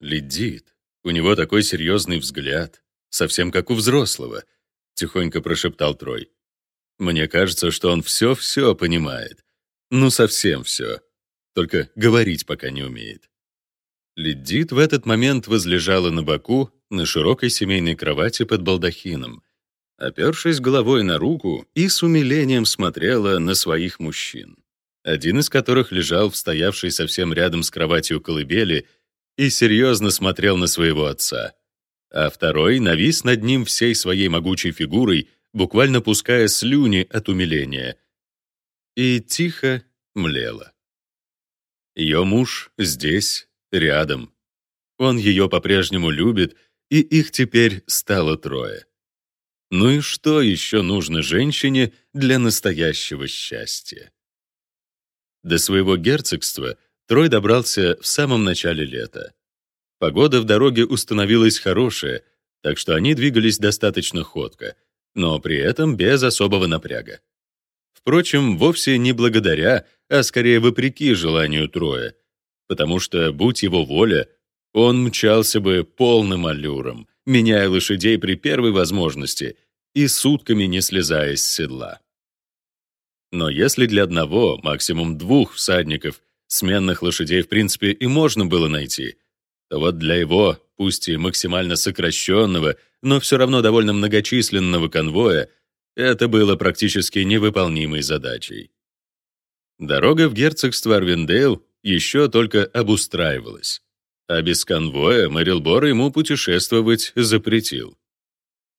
Ледит. У него такой серьезный взгляд, совсем как у взрослого, тихонько прошептал Трой. Мне кажется, что он все-все понимает. Ну, совсем все. Только говорить пока не умеет. Ледит в этот момент возлежала на боку на широкой семейной кровати под балдахином, опершись головой на руку и с умилением смотрела на своих мужчин, один из которых лежал в стоявшей совсем рядом с кроватью колыбели и серьезно смотрел на своего отца, а второй навис над ним всей своей могучей фигурой, буквально пуская слюни от умиления, и тихо млела. Ее муж здесь, рядом. Он ее по-прежнему любит, и их теперь стало трое. Ну и что еще нужно женщине для настоящего счастья? До своего герцогства Трой добрался в самом начале лета. Погода в дороге установилась хорошая, так что они двигались достаточно ходко, но при этом без особого напряга. Впрочем, вовсе не благодаря, а скорее вопреки желанию Троя, потому что, будь его воля, он мчался бы полным аллюром, меняя лошадей при первой возможности и сутками не слезая с седла. Но если для одного, максимум двух всадников, сменных лошадей в принципе и можно было найти, то вот для его, пусть и максимально сокращенного, но все равно довольно многочисленного конвоя, это было практически невыполнимой задачей. Дорога в герцогство Арвиндейл еще только обустраивалась, а без конвоя Мэрилбор ему путешествовать запретил.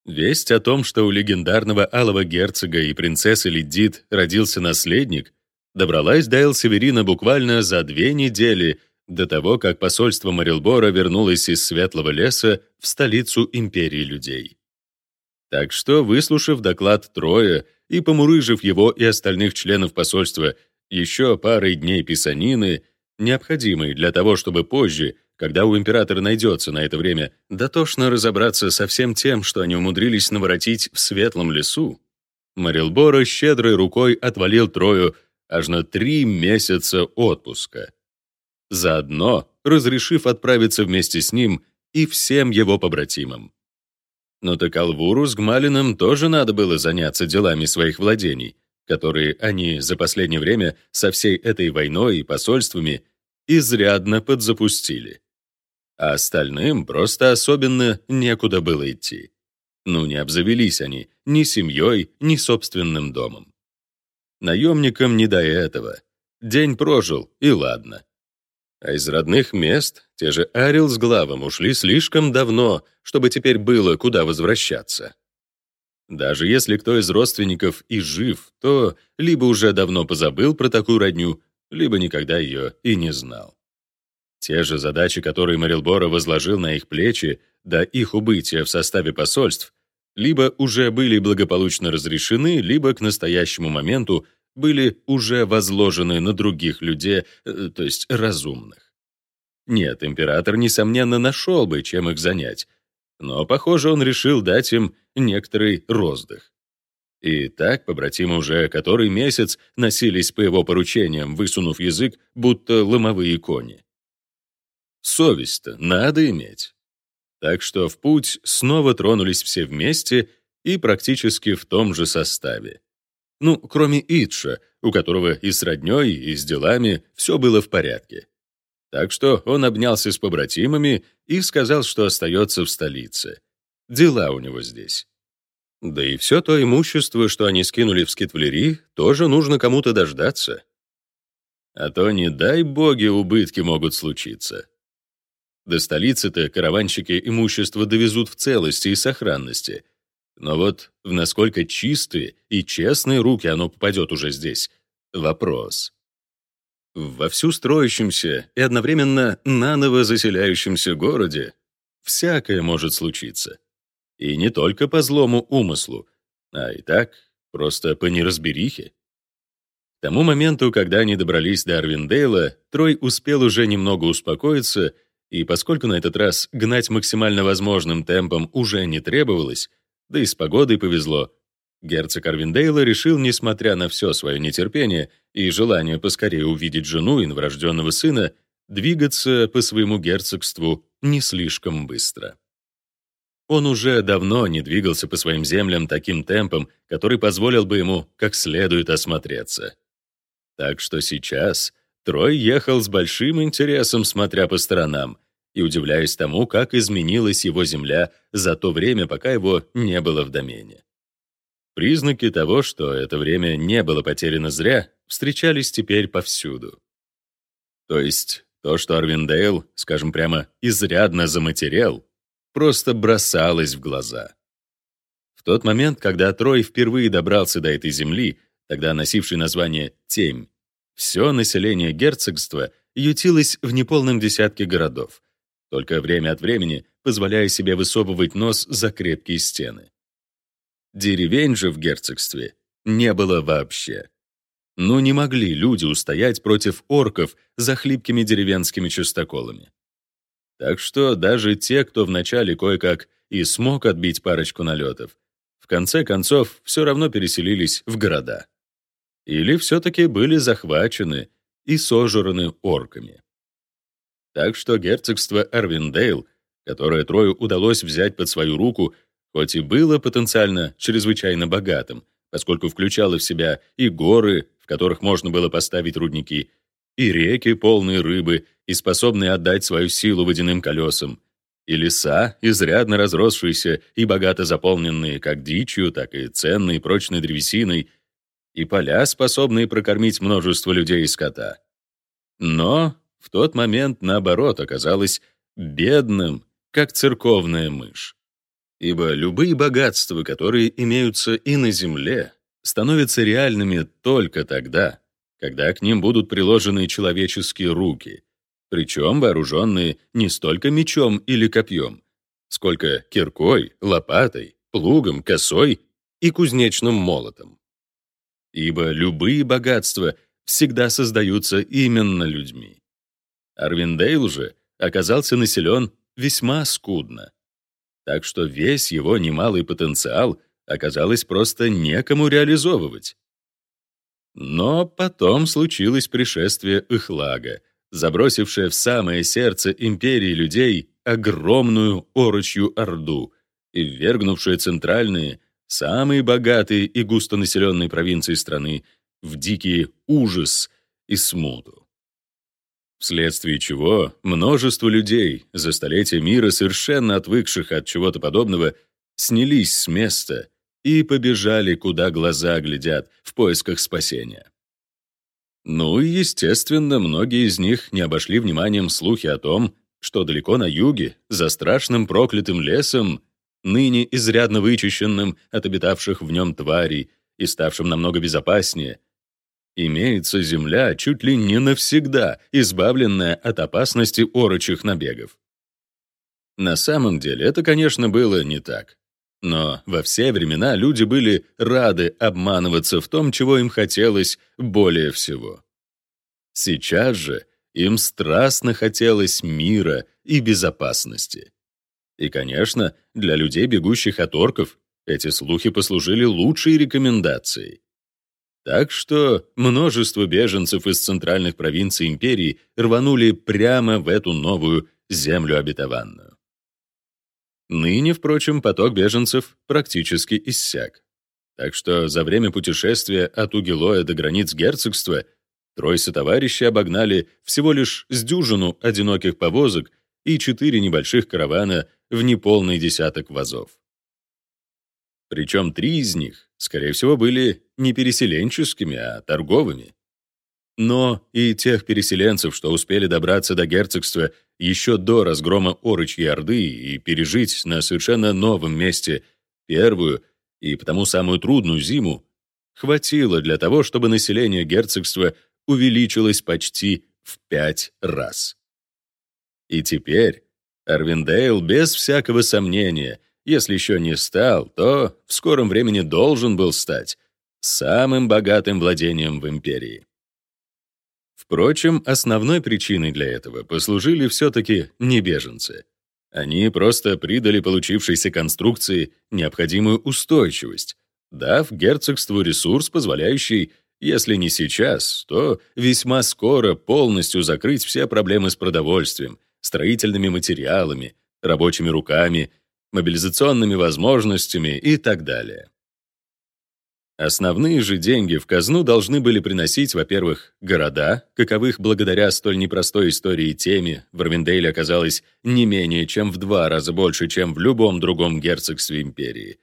Весть о том, что у легендарного алого герцога и принцессы Лидит родился наследник, добралась до Эл-Северина буквально за две недели до того, как посольство Морилбора вернулось из Светлого леса в столицу империи людей. Так что, выслушав доклад Троя и помурыжив его и остальных членов посольства еще парой дней писанины, необходимой для того, чтобы позже, когда у императора найдется на это время, дотошно разобраться со всем тем, что они умудрились наворотить в Светлом лесу, Марилбора щедрой рукой отвалил Трою аж на три месяца отпуска заодно разрешив отправиться вместе с ним и всем его побратимам. Но так Алвуру с Гмалиным тоже надо было заняться делами своих владений, которые они за последнее время со всей этой войной и посольствами изрядно подзапустили. А остальным просто особенно некуда было идти. Ну, не обзавелись они ни семьей, ни собственным домом. Наемникам не до этого. День прожил, и ладно. А из родных мест те же Арил с Главом ушли слишком давно, чтобы теперь было куда возвращаться. Даже если кто из родственников и жив, то либо уже давно позабыл про такую родню, либо никогда ее и не знал. Те же задачи, которые Марилбора возложил на их плечи до их убытия в составе посольств, либо уже были благополучно разрешены, либо к настоящему моменту были уже возложены на других людей, э, то есть разумных. Нет, император, несомненно, нашел бы, чем их занять, но, похоже, он решил дать им некоторый роздых. И так побратимы уже который месяц носились по его поручениям, высунув язык, будто ломовые кони. Совесть-то надо иметь. Так что в путь снова тронулись все вместе и практически в том же составе. Ну, кроме Итша, у которого и с роднёй, и с делами все было в порядке. Так что он обнялся с побратимами и сказал, что остается в столице. Дела у него здесь. Да и все то имущество, что они скинули в Скитвлери, тоже нужно кому-то дождаться. А то, не дай боги, убытки могут случиться. До столицы-то караванщики имущество довезут в целости и сохранности — но вот в насколько чистые и честные руки оно попадет уже здесь — вопрос. Во всю строящемся и одновременно наново заселяющемся городе всякое может случиться. И не только по злому умыслу, а и так, просто по неразберихе. К тому моменту, когда они добрались до Арвиндейла, Трой успел уже немного успокоиться, и поскольку на этот раз гнать максимально возможным темпом уже не требовалось, да и с погодой повезло. Герцог Арвиндейла решил, несмотря на все свое нетерпение и желание поскорее увидеть жену и новорожденного сына, двигаться по своему герцогству не слишком быстро. Он уже давно не двигался по своим землям таким темпом, который позволил бы ему как следует осмотреться. Так что сейчас Трой ехал с большим интересом, смотря по сторонам, и удивляясь тому, как изменилась его земля за то время, пока его не было в домене. Признаки того, что это время не было потеряно зря, встречались теперь повсюду. То есть то, что Арвиндейл, скажем прямо, изрядно заматерел, просто бросалось в глаза. В тот момент, когда Трой впервые добрался до этой земли, тогда носившей название Темь, все население герцогства ютилось в неполном десятке городов, только время от времени позволяя себе высовывать нос за крепкие стены. Деревень же в герцогстве не было вообще. Ну не могли люди устоять против орков за хлипкими деревенскими частоколами. Так что даже те, кто вначале кое-как и смог отбить парочку налетов, в конце концов все равно переселились в города. Или все-таки были захвачены и сожраны орками. Так что герцогство Эрвиндейл, которое Трою удалось взять под свою руку, хоть и было потенциально чрезвычайно богатым, поскольку включало в себя и горы, в которых можно было поставить рудники, и реки, полные рыбы и способные отдать свою силу водяным колесам, и леса, изрядно разросшиеся и богато заполненные как дичью, так и ценной прочной древесиной, и поля, способные прокормить множество людей и скота. Но в тот момент, наоборот, оказалось бедным, как церковная мышь. Ибо любые богатства, которые имеются и на земле, становятся реальными только тогда, когда к ним будут приложены человеческие руки, причем вооруженные не столько мечом или копьем, сколько киркой, лопатой, плугом, косой и кузнечным молотом. Ибо любые богатства всегда создаются именно людьми. Арвиндейл же оказался населен весьма скудно, так что весь его немалый потенциал оказалось просто некому реализовывать. Но потом случилось пришествие Ихлага, забросившее в самое сердце империи людей огромную орочью орду и ввергнувшее центральные, самые богатые и густонаселенные провинции страны в дикий ужас и смуту. Вследствие чего множество людей, за столетия мира совершенно отвыкших от чего-то подобного, снялись с места и побежали, куда глаза глядят, в поисках спасения. Ну и, естественно, многие из них не обошли вниманием слухи о том, что далеко на юге, за страшным проклятым лесом, ныне изрядно вычищенным от обитавших в нем тварей и ставшим намного безопаснее, имеется земля чуть ли не навсегда, избавленная от опасности орочих набегов. На самом деле это, конечно, было не так. Но во все времена люди были рады обманываться в том, чего им хотелось более всего. Сейчас же им страстно хотелось мира и безопасности. И, конечно, для людей, бегущих от орков, эти слухи послужили лучшей рекомендацией. Так что множество беженцев из центральных провинций империи рванули прямо в эту новую землю обетованную. Ныне, впрочем, поток беженцев практически иссяк. Так что за время путешествия от Угилоя до границ герцогства трое сотоварищи обогнали всего лишь с дюжину одиноких повозок и четыре небольших каравана в неполный десяток вазов. Причем три из них, скорее всего, были не переселенческими, а торговыми. Но и тех переселенцев, что успели добраться до герцогства еще до разгрома Орычьей Орды и пережить на совершенно новом месте первую и потому самую трудную зиму, хватило для того, чтобы население герцогства увеличилось почти в пять раз. И теперь Арвиндейл без всякого сомнения, если еще не стал, то в скором времени должен был стать самым богатым владением в империи. Впрочем, основной причиной для этого послужили все-таки не беженцы. Они просто придали получившейся конструкции необходимую устойчивость, дав герцогству ресурс, позволяющий, если не сейчас, то весьма скоро полностью закрыть все проблемы с продовольствием, строительными материалами, рабочими руками, мобилизационными возможностями и так далее. Основные же деньги в казну должны были приносить, во-первых, города, каковых благодаря столь непростой истории теме в Арвиндейле оказалось не менее чем в два раза больше, чем в любом другом герцогстве империи.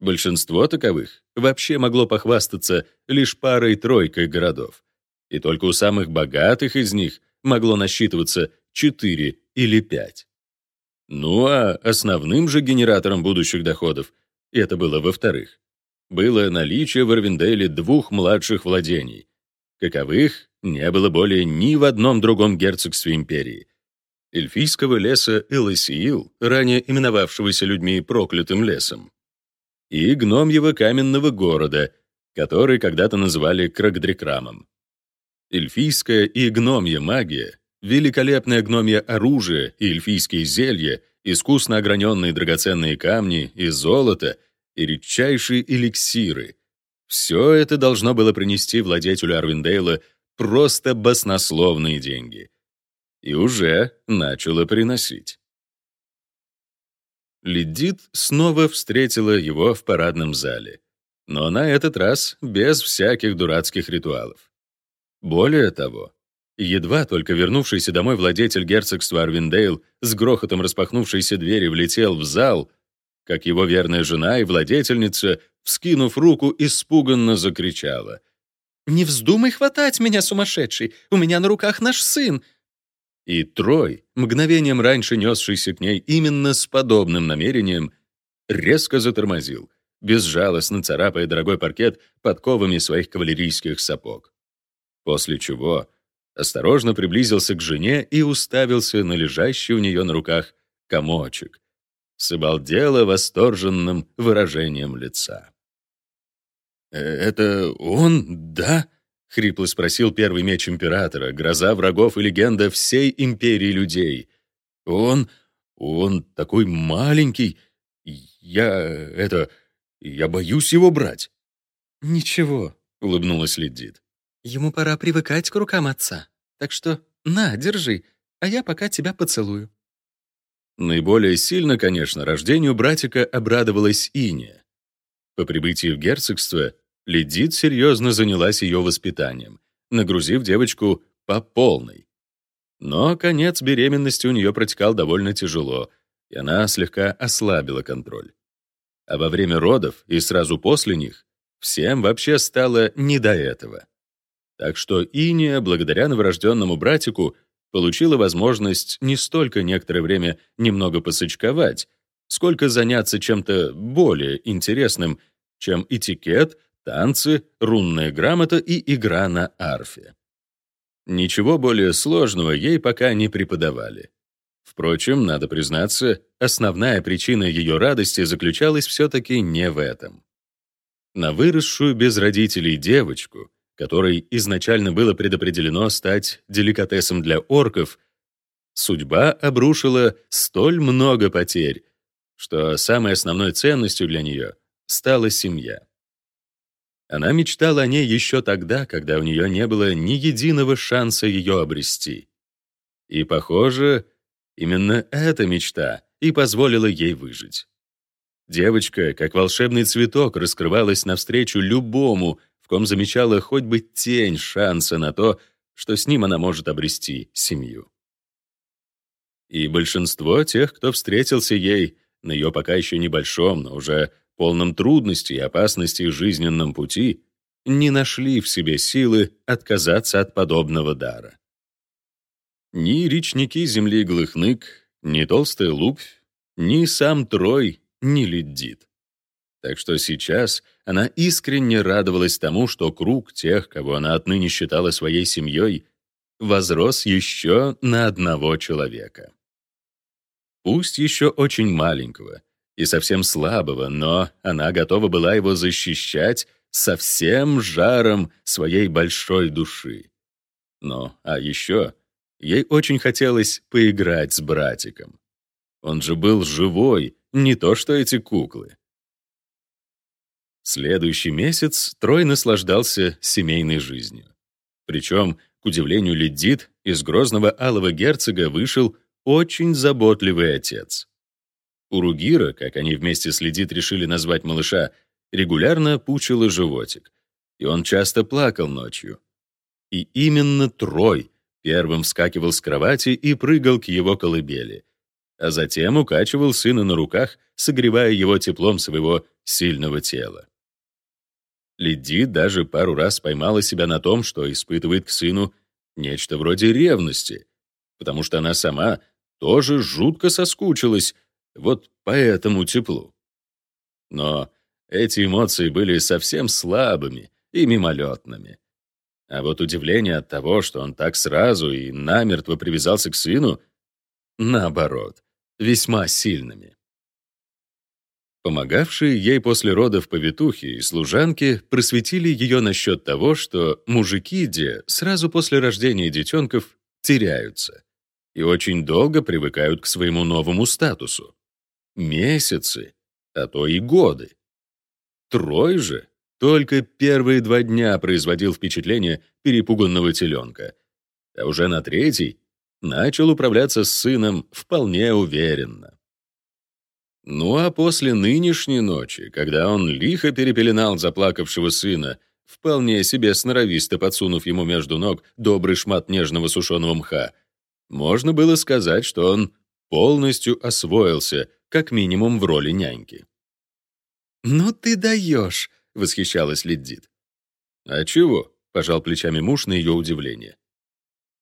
Большинство таковых вообще могло похвастаться лишь парой-тройкой городов. И только у самых богатых из них могло насчитываться четыре или пять. Ну а основным же генератором будущих доходов, это было во-вторых, было наличие в Арвинделе двух младших владений, каковых не было более ни в одном другом герцогстве империи. Эльфийского леса Элосиил, ранее именовавшегося людьми проклятым лесом, и гномьего каменного города, который когда-то называли Крагдрикрамом. Эльфийская и гномья магия, великолепное гномье оружие и эльфийские зелья, искусно ограненные драгоценные камни и золото и редчайшие эликсиры. Все это должно было принести владетелю Арвиндейла просто баснословные деньги. И уже начало приносить. Ледит снова встретила его в парадном зале, но на этот раз без всяких дурацких ритуалов. Более того, едва только вернувшийся домой владетель герцогства Арвиндейл с грохотом распахнувшейся двери влетел в зал, как его верная жена и владетельница, вскинув руку, испуганно закричала. «Не вздумай хватать меня, сумасшедший! У меня на руках наш сын!» И Трой, мгновением раньше несшийся к ней именно с подобным намерением, резко затормозил, безжалостно царапая дорогой паркет подковами своих кавалерийских сапог. После чего осторожно приблизился к жене и уставился на лежащий у нее на руках комочек, с обалдело восторженным выражением лица. «Э, «Это он, да?» — хрипло спросил первый меч императора, гроза врагов и легенда всей империи людей. «Он... он такой маленький. Я... это... я боюсь его брать». «Ничего», — улыбнулась Ледит. «Ему пора привыкать к рукам отца. Так что на, держи, а я пока тебя поцелую». Наиболее сильно, конечно, рождению братика обрадовалась Иния. По прибытии в герцогство Ледит серьезно занялась ее воспитанием, нагрузив девочку по полной. Но конец беременности у нее протекал довольно тяжело, и она слегка ослабила контроль. А во время родов и сразу после них всем вообще стало не до этого. Так что Иния, благодаря новорожденному братику, получила возможность не столько некоторое время немного посочковать, сколько заняться чем-то более интересным, чем этикет, танцы, рунная грамота и игра на арфе. Ничего более сложного ей пока не преподавали. Впрочем, надо признаться, основная причина ее радости заключалась все-таки не в этом. На выросшую без родителей девочку которой изначально было предопределено стать деликатесом для орков, судьба обрушила столь много потерь, что самой основной ценностью для нее стала семья. Она мечтала о ней еще тогда, когда у нее не было ни единого шанса ее обрести. И, похоже, именно эта мечта и позволила ей выжить. Девочка, как волшебный цветок, раскрывалась навстречу любому, в ком замечала хоть бы тень шанса на то, что с ним она может обрести семью. И большинство тех, кто встретился ей на ее пока еще небольшом, но уже полном трудностей и опасностей жизненном пути, не нашли в себе силы отказаться от подобного дара. Ни речники земли Глыхнык, ни толстая Лупь, ни сам Трой не ледит. Так что сейчас она искренне радовалась тому, что круг тех, кого она отныне считала своей семьей, возрос еще на одного человека. Пусть еще очень маленького и совсем слабого, но она готова была его защищать со всем жаром своей большой души. Ну, а еще ей очень хотелось поиграть с братиком. Он же был живой, не то что эти куклы. Следующий месяц Трой наслаждался семейной жизнью. Причем, к удивлению Ледит, из грозного алого герцога вышел очень заботливый отец. У Ругира, как они вместе с Ледит решили назвать малыша, регулярно пучило животик, и он часто плакал ночью. И именно Трой первым вскакивал с кровати и прыгал к его колыбели, а затем укачивал сына на руках, согревая его теплом своего сильного тела. Лиди даже пару раз поймала себя на том, что испытывает к сыну нечто вроде ревности, потому что она сама тоже жутко соскучилась вот по этому теплу. Но эти эмоции были совсем слабыми и мимолетными. А вот удивление от того, что он так сразу и намертво привязался к сыну, наоборот, весьма сильными. Помогавшие ей после родов повитухи и служанки просветили ее насчет того, что мужики где сразу после рождения детенков теряются и очень долго привыкают к своему новому статусу. Месяцы, а то и годы. Трой же только первые два дня производил впечатление перепуганного теленка, а уже на третий начал управляться с сыном вполне уверенно. Ну а после нынешней ночи, когда он лихо перепеленал заплакавшего сына, вполне себе сноровисто подсунув ему между ног добрый шмат нежного сушеного мха, можно было сказать, что он полностью освоился, как минимум в роли няньки. «Ну ты даешь!» — восхищалась Лиддит. «А чего?» — пожал плечами муж на ее удивление.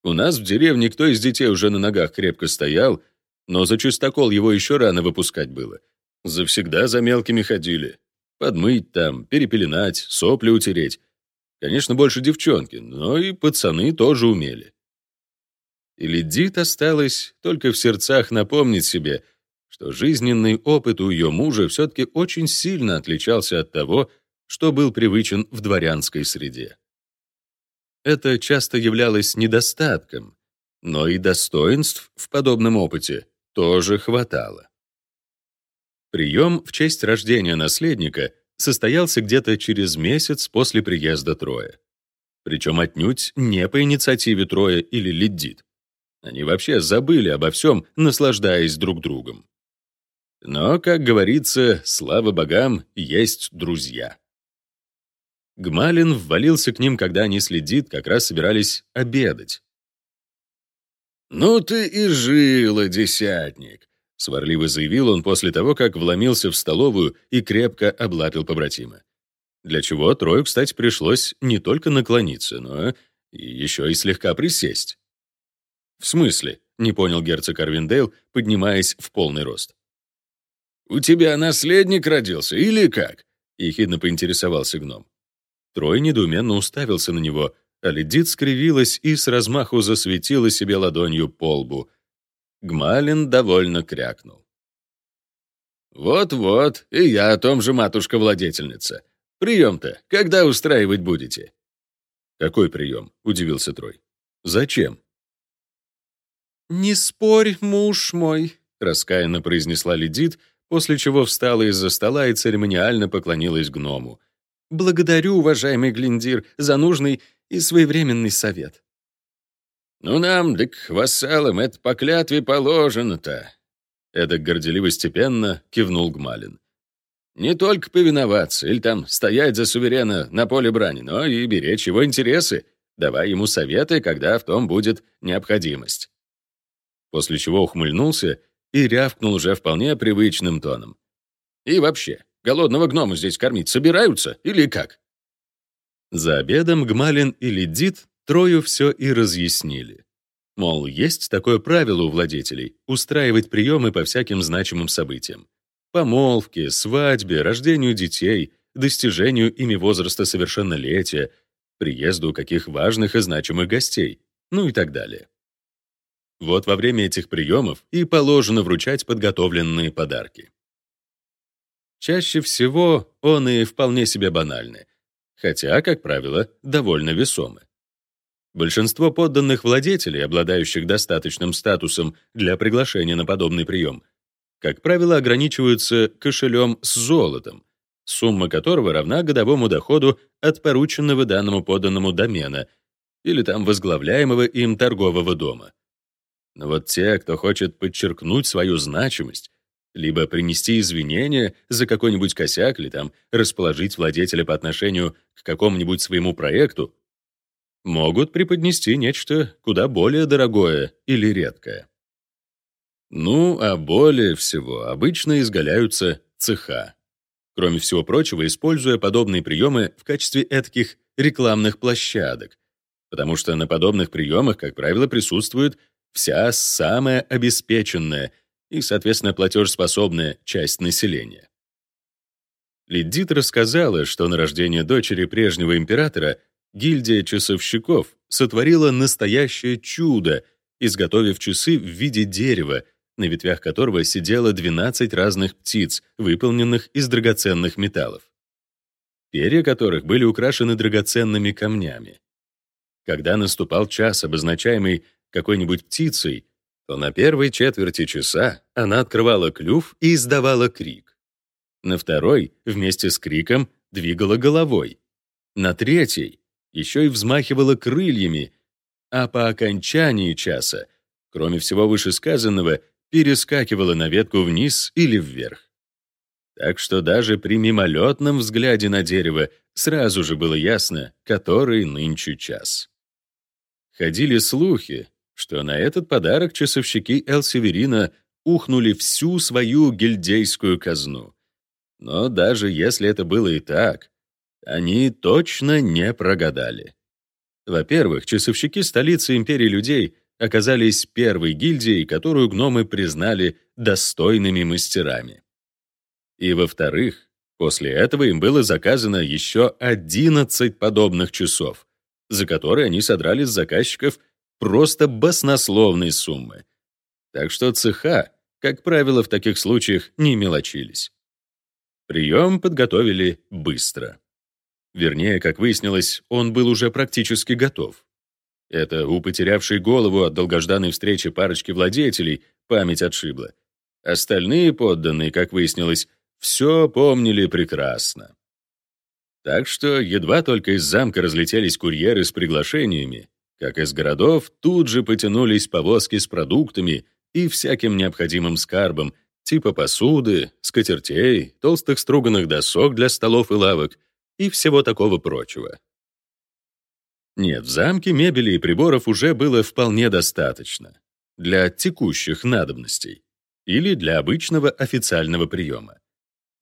«У нас в деревне кто из детей уже на ногах крепко стоял, но за чистокол его еще рано выпускать было. Завсегда за мелкими ходили. Подмыть там, перепеленать, сопли утереть. Конечно, больше девчонки, но и пацаны тоже умели. И Лидит осталось только в сердцах напомнить себе, что жизненный опыт у ее мужа все-таки очень сильно отличался от того, что был привычен в дворянской среде. Это часто являлось недостатком, но и достоинств в подобном опыте тоже хватало. Прием в честь рождения наследника состоялся где-то через месяц после приезда Троя. Причем отнюдь не по инициативе Троя или Лиддит. Они вообще забыли обо всем, наслаждаясь друг другом. Но, как говорится, слава богам, есть друзья. Гмалин ввалился к ним, когда они следит, как раз собирались обедать. «Ну ты и жила, десятник!» — сварливо заявил он после того, как вломился в столовую и крепко облапил побратима. Для чего Трою, кстати, пришлось не только наклониться, но еще и слегка присесть. «В смысле?» — не понял герцог Арвиндейл, поднимаясь в полный рост. «У тебя наследник родился или как?» — ехидно поинтересовался гном. Трой недоуменно уставился на него, а Ледит скривилась и с размаху засветила себе ладонью по лбу. Гмалин довольно крякнул. «Вот-вот, и я о том же, матушка-владетельница. Прием-то когда устраивать будете?» «Какой прием?» — удивился Трой. «Зачем?» «Не спорь, муж мой», — раскаянно произнесла Ледит, после чего встала из-за стола и церемониально поклонилась гному. «Благодарю, уважаемый Глиндир, за нужный и своевременный совет. «Ну нам, так вассалам, это по клятве положено-то», Эдак горделиво-степенно кивнул Гмалин. «Не только повиноваться или там стоять за суверена на поле брани, но и беречь его интересы, давая ему советы, когда в том будет необходимость». После чего ухмыльнулся и рявкнул уже вполне привычным тоном. «И вообще, голодного гнома здесь кормить собираются или как?» За обедом Гмалин и Ледит Трою все и разъяснили. Мол, есть такое правило у владетелей — устраивать приемы по всяким значимым событиям. Помолвке, свадьбе, рождению детей, достижению ими возраста совершеннолетия, приезду каких важных и значимых гостей, ну и так далее. Вот во время этих приемов и положено вручать подготовленные подарки. Чаще всего он и вполне себе банальный хотя, как правило, довольно весомы. Большинство подданных владетелей, обладающих достаточным статусом для приглашения на подобный прием, как правило, ограничиваются кошелем с золотом, сумма которого равна годовому доходу от порученного данному подданному домена или там возглавляемого им торгового дома. Но вот те, кто хочет подчеркнуть свою значимость, либо принести извинения за какой-нибудь косяк или там расположить владельца по отношению к какому-нибудь своему проекту, могут преподнести нечто куда более дорогое или редкое. Ну, а более всего обычно изгаляются цеха. Кроме всего прочего, используя подобные приемы в качестве этаких рекламных площадок, потому что на подобных приемах, как правило, присутствует вся самая обеспеченная и, соответственно, платежеспособная часть населения. Лидит рассказала, что на рождение дочери прежнего императора гильдия часовщиков сотворила настоящее чудо, изготовив часы в виде дерева, на ветвях которого сидело 12 разных птиц, выполненных из драгоценных металлов, перья которых были украшены драгоценными камнями. Когда наступал час, обозначаемый какой-нибудь птицей, то на первой четверти часа она открывала клюв и издавала крик. На второй, вместе с криком, двигала головой. На третьей еще и взмахивала крыльями, а по окончании часа, кроме всего вышесказанного, перескакивала на ветку вниз или вверх. Так что даже при мимолетном взгляде на дерево сразу же было ясно, который нынче час. Ходили слухи, что на этот подарок часовщики Эл-Северина ухнули всю свою гильдейскую казну. Но даже если это было и так, они точно не прогадали. Во-первых, часовщики столицы империи людей оказались первой гильдией, которую гномы признали достойными мастерами. И во-вторых, после этого им было заказано еще 11 подобных часов, за которые они содрали с заказчиков просто баснословные суммы. Так что цеха, как правило, в таких случаях не мелочились. Прием подготовили быстро. Вернее, как выяснилось, он был уже практически готов. Это у потерявшей голову от долгожданной встречи парочки владетелей память отшибла. Остальные подданные, как выяснилось, все помнили прекрасно. Так что едва только из замка разлетелись курьеры с приглашениями, как из городов тут же потянулись повозки с продуктами и всяким необходимым скарбом, типа посуды, скатертей, толстых струганных досок для столов и лавок и всего такого прочего. Нет, в замке мебели и приборов уже было вполне достаточно для текущих надобностей или для обычного официального приема.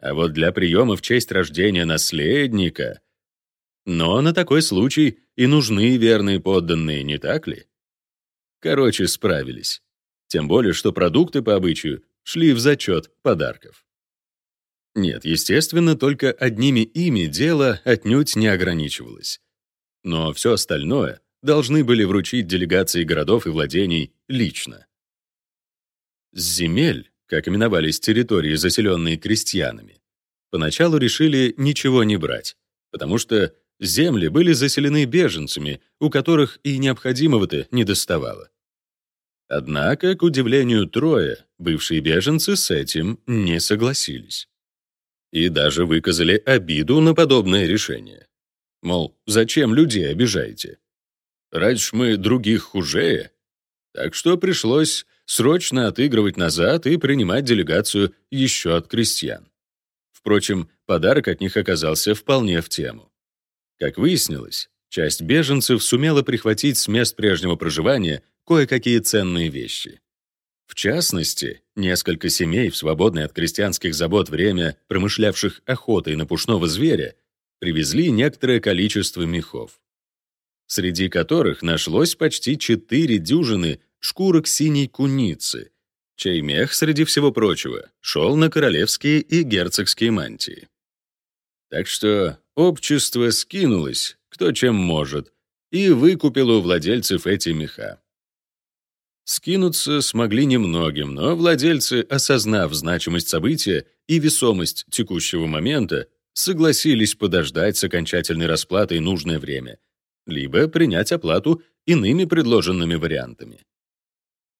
А вот для приема в честь рождения наследника... Но на такой случай и нужны верные подданные, не так ли? Короче, справились. Тем более, что продукты по обычаю шли в зачет подарков. Нет, естественно, только одними ими дело отнюдь не ограничивалось. Но все остальное должны были вручить делегации городов и владений лично. С земель, как именовались территории, заселенные крестьянами, поначалу решили ничего не брать, потому что земли были заселены беженцами, у которых и необходимого-то не доставало. Однако, к удивлению Троя, бывшие беженцы с этим не согласились. И даже выказали обиду на подобное решение. Мол, зачем людей обижаете? Раньше мы других хуже. Так что пришлось срочно отыгрывать назад и принимать делегацию еще от крестьян. Впрочем, подарок от них оказался вполне в тему. Как выяснилось, часть беженцев сумела прихватить с мест прежнего проживания кое-какие ценные вещи. В частности, несколько семей в свободное от крестьянских забот время, промышлявших охотой на пушного зверя, привезли некоторое количество мехов, среди которых нашлось почти четыре дюжины шкурок синей куницы, чей мех, среди всего прочего, шел на королевские и герцогские мантии. Так что общество скинулось, кто чем может, и выкупило у владельцев эти меха. Скинуться смогли немногим, но владельцы, осознав значимость события и весомость текущего момента, согласились подождать с окончательной расплатой нужное время, либо принять оплату иными предложенными вариантами.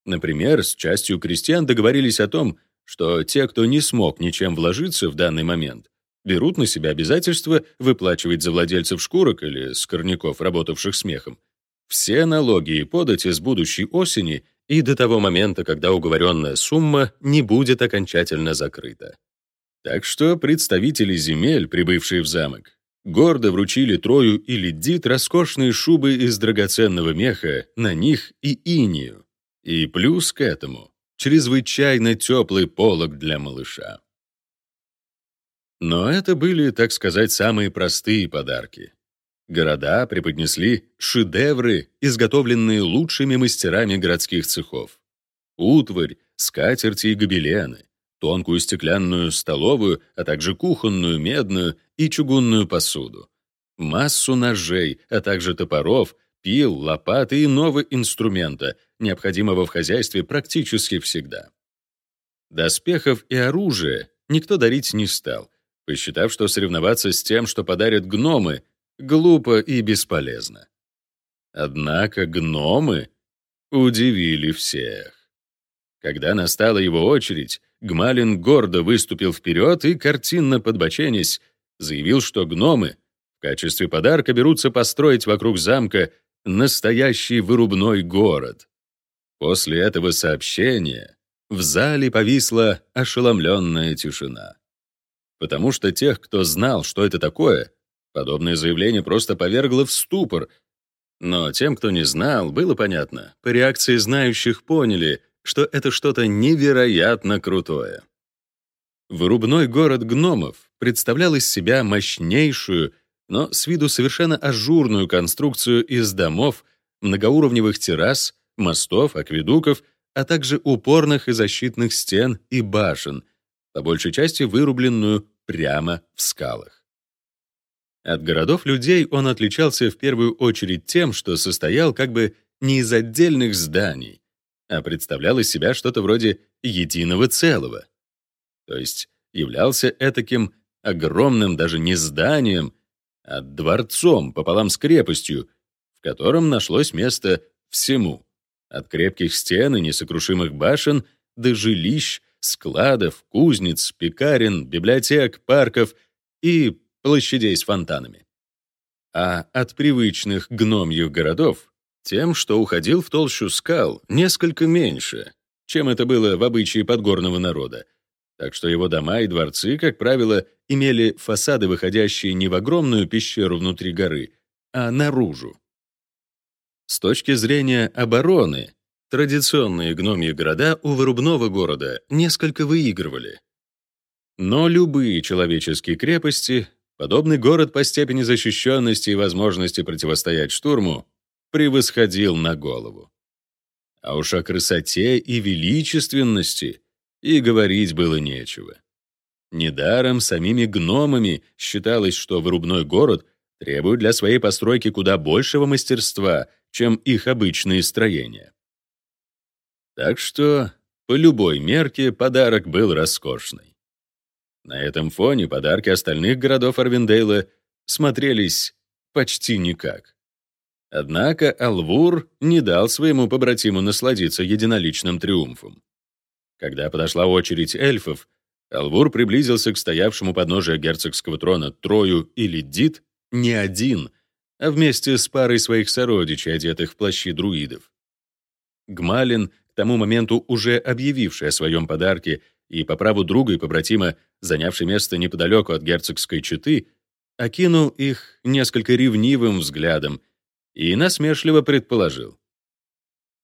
Например, с частью крестьян договорились о том, что те, кто не смог ничем вложиться в данный момент, берут на себя обязательство выплачивать за владельцев шкурок или скорняков, работавших смехом, все налоги и подати с будущей осени и до того момента, когда уговоренная сумма не будет окончательно закрыта. Так что представители земель, прибывшие в замок, гордо вручили Трою и Лидит роскошные шубы из драгоценного меха на них и инию. И плюс к этому чрезвычайно теплый полог для малыша. Но это были, так сказать, самые простые подарки. Города преподнесли шедевры, изготовленные лучшими мастерами городских цехов. Утварь, скатерти и гобелены, тонкую стеклянную столовую, а также кухонную, медную и чугунную посуду, массу ножей, а также топоров, пил, лопат и иного инструмента, необходимого в хозяйстве практически всегда. Доспехов и оружия никто дарить не стал, посчитав, что соревноваться с тем, что подарят гномы, глупо и бесполезно. Однако гномы удивили всех. Когда настала его очередь, Гмалин гордо выступил вперед и, картинно подбоченясь, заявил, что гномы в качестве подарка берутся построить вокруг замка настоящий вырубной город. После этого сообщения в зале повисла ошеломленная тишина. Потому что тех, кто знал, что это такое, подобное заявление просто повергло в ступор. Но тем, кто не знал, было понятно. По реакции знающих поняли — что это что-то невероятно крутое. Вырубной город гномов представлял из себя мощнейшую, но с виду совершенно ажурную конструкцию из домов, многоуровневых террас, мостов, акведуков, а также упорных и защитных стен и башен, по большей части вырубленную прямо в скалах. От городов людей он отличался в первую очередь тем, что состоял как бы не из отдельных зданий, а представлял из себя что-то вроде единого целого. То есть являлся этаким огромным даже не зданием, а дворцом пополам с крепостью, в котором нашлось место всему, от крепких стен и несокрушимых башен до жилищ, складов, кузнец, пекарен, библиотек, парков и площадей с фонтанами. А от привычных гномьих городов тем, что уходил в толщу скал несколько меньше, чем это было в обычае подгорного народа. Так что его дома и дворцы, как правило, имели фасады, выходящие не в огромную пещеру внутри горы, а наружу. С точки зрения обороны, традиционные гномьи города у вырубного города несколько выигрывали. Но любые человеческие крепости, подобный город по степени защищенности и возможности противостоять штурму, превосходил на голову. А уж о красоте и величественности и говорить было нечего. Недаром самими гномами считалось, что вырубной город требует для своей постройки куда большего мастерства, чем их обычные строения. Так что, по любой мерке, подарок был роскошный. На этом фоне подарки остальных городов Арвиндейла смотрелись почти никак. Однако Алвур не дал своему побратиму насладиться единоличным триумфом. Когда подошла очередь эльфов, Алвур приблизился к стоявшему подножия герцогского трона Трою или Дит не один, а вместе с парой своих сородичей, одетых в плащи друидов. Гмалин, к тому моменту уже объявивший о своем подарке и по праву друга и побратима, занявший место неподалеку от герцогской четы, окинул их несколько ревнивым взглядом — и насмешливо предположил.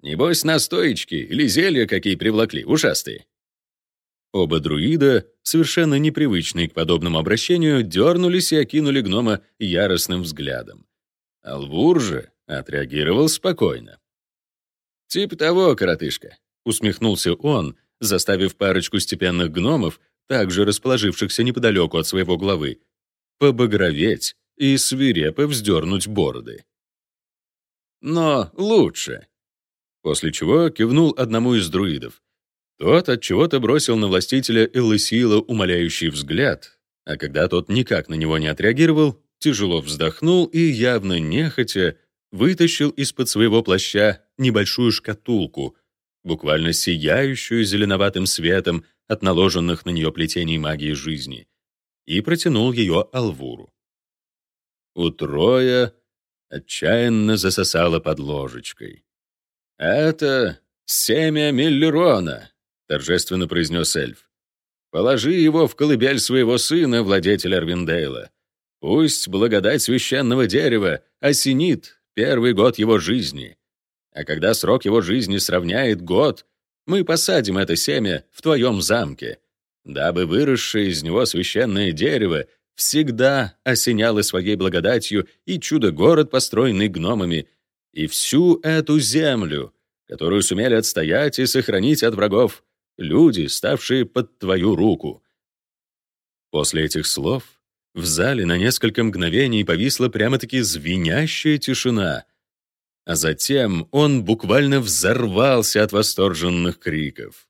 «Небось, настоечки или зелья какие привлекли, ушастые». Оба друида, совершенно непривычные к подобному обращению, дернулись и окинули гнома яростным взглядом. Алвур же отреагировал спокойно. «Типа того, коротышка», — усмехнулся он, заставив парочку степенных гномов, также расположившихся неподалеку от своего главы, побагроветь и свирепо вздернуть бороды но лучше. После чего кивнул одному из друидов. Тот от чего-то бросил на властителя Элысила умоляющий взгляд, а когда тот никак на него не отреагировал, тяжело вздохнул и явно нехотя вытащил из-под своего плаща небольшую шкатулку, буквально сияющую зеленоватым светом от наложенных на нее плетений магии жизни, и протянул ее Алвуру. У Троя отчаянно засосала под ложечкой. Это «Семя Миллерона», — торжественно произнес эльф. «Положи его в колыбель своего сына, владетеля Арвиндейла. Пусть благодать священного дерева осенит первый год его жизни. А когда срок его жизни сравняет год, мы посадим это семя в твоем замке, дабы выросшее из него священное дерево всегда осеняло своей благодатью и чудо-город, построенный гномами, и всю эту землю, которую сумели отстоять и сохранить от врагов люди, ставшие под твою руку. После этих слов в зале на несколько мгновений повисла прямо-таки звенящая тишина, а затем он буквально взорвался от восторженных криков.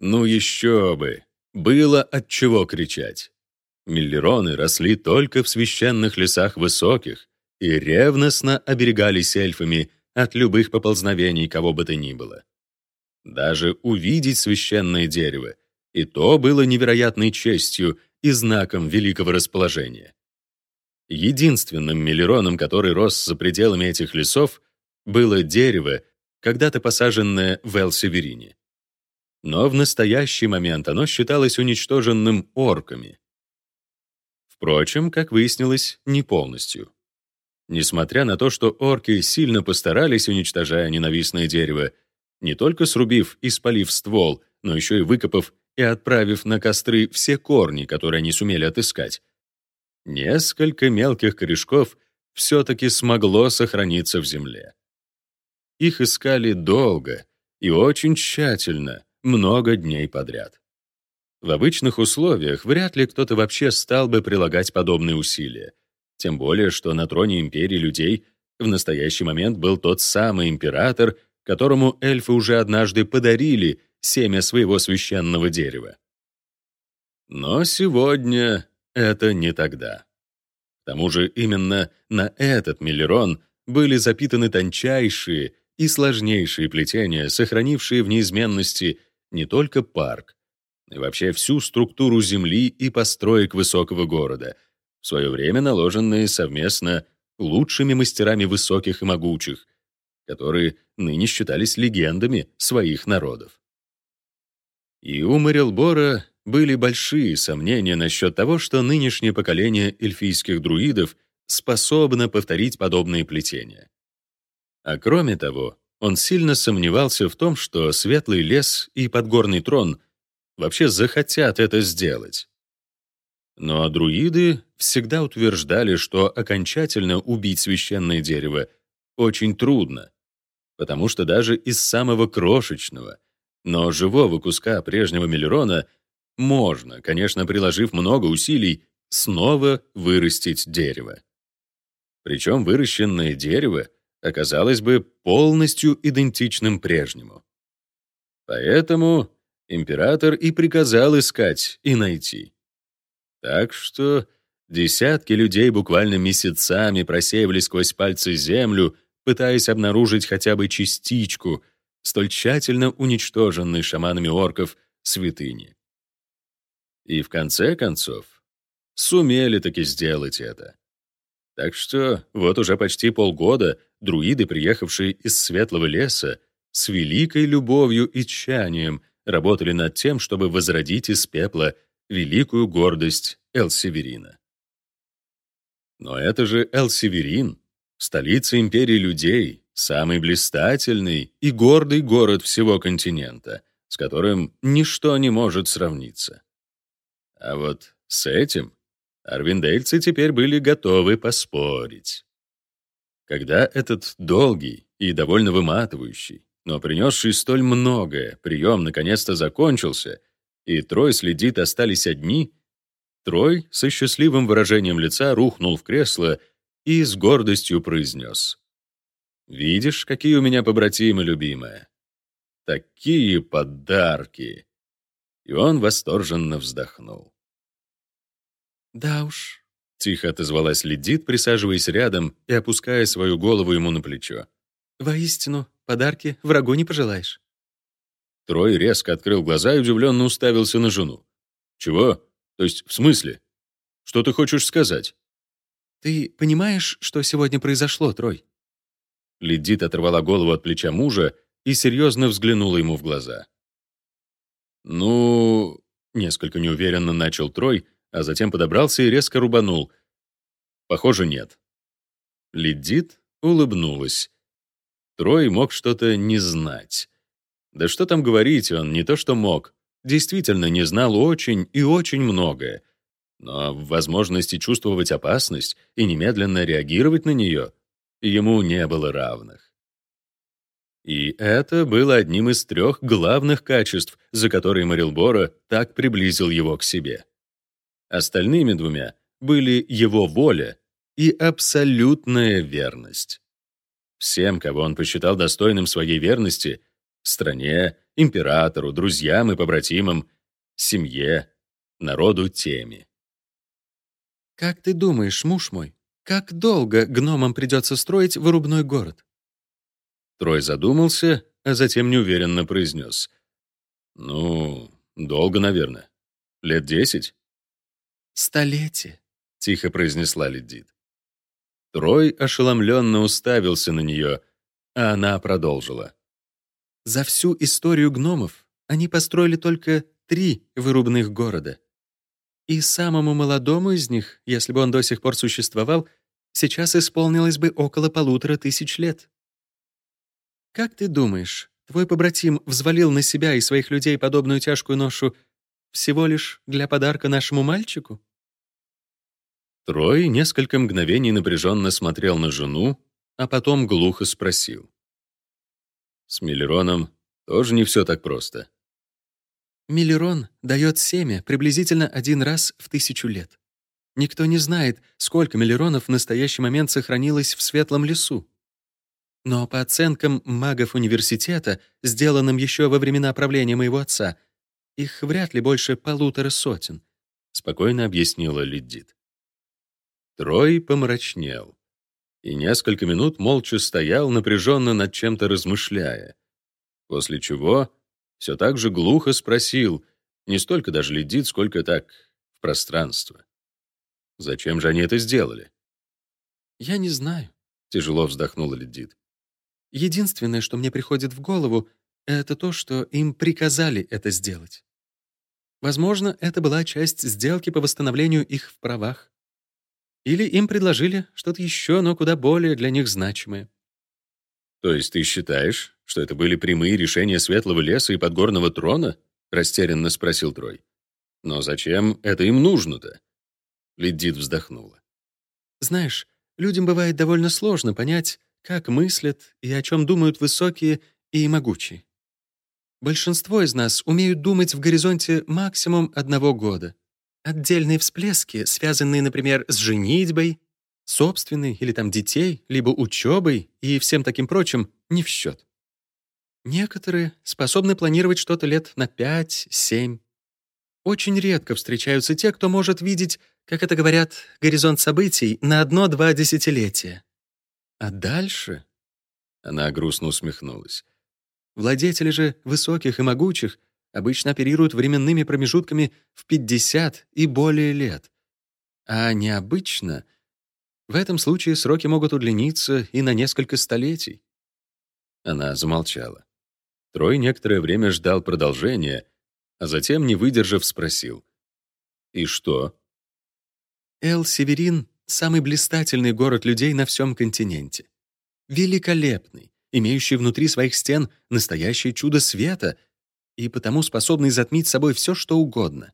Ну еще бы! Было от чего кричать. Миллероны росли только в священных лесах высоких и ревностно оберегались эльфами от любых поползновений кого бы то ни было. Даже увидеть священное дерево, и то было невероятной честью и знаком великого расположения. Единственным миллероном, который рос за пределами этих лесов, было дерево, когда-то посаженное в Эл-Северине. Но в настоящий момент оно считалось уничтоженным орками. Впрочем, как выяснилось, не полностью. Несмотря на то, что орки сильно постарались, уничтожая ненавистное дерево, не только срубив и спалив ствол, но еще и выкопав и отправив на костры все корни, которые они сумели отыскать, Несколько мелких корешков все-таки смогло сохраниться в земле. Их искали долго и очень тщательно, много дней подряд. В обычных условиях вряд ли кто-то вообще стал бы прилагать подобные усилия, тем более что на троне империи людей в настоящий момент был тот самый император, которому эльфы уже однажды подарили семя своего священного дерева. Но сегодня это не тогда. К тому же именно на этот миллерон были запитаны тончайшие и сложнейшие плетения, сохранившие в неизменности не только парк, и вообще всю структуру земли и построек высокого города, в свое время наложенные совместно лучшими мастерами высоких и могучих, которые ныне считались легендами своих народов. И у Марилбора были большие сомнения насчет того, что нынешнее поколение эльфийских друидов способно повторить подобные плетения. А кроме того, он сильно сомневался в том, что Светлый лес и Подгорный трон вообще захотят это сделать. Но друиды всегда утверждали, что окончательно убить священное дерево очень трудно, потому что даже из самого крошечного, но живого куска прежнего Миллерона — можно, конечно, приложив много усилий, снова вырастить дерево. Причем выращенное дерево оказалось бы полностью идентичным прежнему. Поэтому император и приказал искать и найти. Так что десятки людей буквально месяцами просеивали сквозь пальцы землю, пытаясь обнаружить хотя бы частичку столь тщательно уничтоженной шаманами орков святыни. И в конце концов, сумели таки сделать это. Так что вот уже почти полгода друиды, приехавшие из Светлого леса, с великой любовью и тщанием работали над тем, чтобы возродить из пепла великую гордость Эл-Северина. Но это же Эл-Северин, столица империи людей, самый блистательный и гордый город всего континента, с которым ничто не может сравниться. А вот с этим арвиндельцы теперь были готовы поспорить. Когда этот долгий и довольно выматывающий, но принесший столь многое прием наконец-то закончился, и Трой следит остались одни, Трой со счастливым выражением лица рухнул в кресло и с гордостью произнес. «Видишь, какие у меня побратимы, любимая? Такие подарки!» И он восторженно вздохнул. «Да уж», — тихо отозвалась Ледит, присаживаясь рядом и опуская свою голову ему на плечо. «Воистину, подарки врагу не пожелаешь». Трой резко открыл глаза и удивленно уставился на жену. «Чего? То есть, в смысле? Что ты хочешь сказать?» «Ты понимаешь, что сегодня произошло, Трой?» Ледит оторвала голову от плеча мужа и серьезно взглянула ему в глаза. «Ну...» — несколько неуверенно начал Трой, а затем подобрался и резко рубанул. «Похоже, нет». Ледит улыбнулась. Трой мог что-то не знать. Да что там говорить, он не то что мог, действительно не знал очень и очень многое. Но в возможности чувствовать опасность и немедленно реагировать на нее ему не было равных. И это было одним из трех главных качеств, за которые Марилбора так приблизил его к себе. Остальными двумя были его воля и абсолютная верность. Всем, кого он посчитал достойным своей верности, стране, императору, друзьям и побратимам, семье, народу теми. «Как ты думаешь, муж мой, как долго гномам придется строить вырубной город?» Трой задумался, а затем неуверенно произнес. «Ну, долго, наверное. Лет десять?» «Столетие», — тихо произнесла Ледит. Трой ошеломленно уставился на нее, а она продолжила. За всю историю гномов они построили только три вырубных города. И самому молодому из них, если бы он до сих пор существовал, сейчас исполнилось бы около полутора тысяч лет. Как ты думаешь, твой побратим взвалил на себя и своих людей подобную тяжкую ношу всего лишь для подарка нашему мальчику? Трой несколько мгновений напряженно смотрел на жену, а потом глухо спросил. С Миллероном тоже не все так просто. Миллерон дает семя приблизительно один раз в тысячу лет. Никто не знает, сколько миллеронов в настоящий момент сохранилось в Светлом лесу. Но по оценкам магов университета, сделанным еще во времена правления моего отца, их вряд ли больше полутора сотен, — спокойно объяснила Лидит. Трой помрачнел и несколько минут молча стоял, напряженно над чем-то размышляя. После чего все так же глухо спросил, не столько даже ледит, сколько так, в пространство. Зачем же они это сделали? «Я не знаю», — тяжело вздохнула Ледит. «Единственное, что мне приходит в голову, это то, что им приказали это сделать. Возможно, это была часть сделки по восстановлению их в правах. Или им предложили что-то еще, но куда более для них значимое. То есть ты считаешь, что это были прямые решения Светлого леса и Подгорного трона? Растерянно спросил Трой. Но зачем это им нужно-то? Ледит вздохнула. Знаешь, людям бывает довольно сложно понять, как мыслят и о чем думают высокие и могучие. Большинство из нас умеют думать в горизонте максимум одного года. Отдельные всплески, связанные, например, с женитьбой, собственной или там детей, либо учебой и всем таким прочим, не в счет. Некоторые способны планировать что-то лет на 5-7. Очень редко встречаются те, кто может видеть, как это говорят, горизонт событий на одно-два десятилетия. А дальше... Она грустно усмехнулась. Владетели же высоких и могучих обычно оперируют временными промежутками в 50 и более лет. А необычно в этом случае сроки могут удлиниться и на несколько столетий. Она замолчала. Трой некоторое время ждал продолжения, а затем, не выдержав, спросил. «И что?» Эл-Северин — самый блистательный город людей на всем континенте. Великолепный, имеющий внутри своих стен настоящее чудо света — и потому способный затмить собой все, что угодно.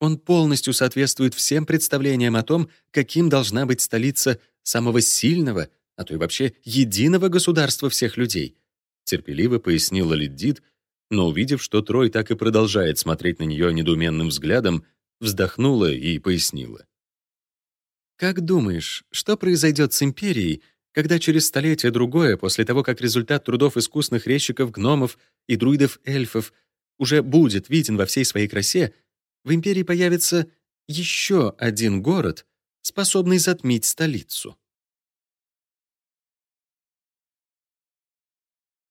Он полностью соответствует всем представлениям о том, каким должна быть столица самого сильного, а то и вообще единого государства всех людей, терпеливо пояснила Лиддит, но увидев, что Трой так и продолжает смотреть на нее недоуменным взглядом, вздохнула и пояснила. «Как думаешь, что произойдет с империей, когда через столетие-другое, после того, как результат трудов искусных резчиков-гномов и друидов-эльфов уже будет виден во всей своей красе, в империи появится еще один город, способный затмить столицу.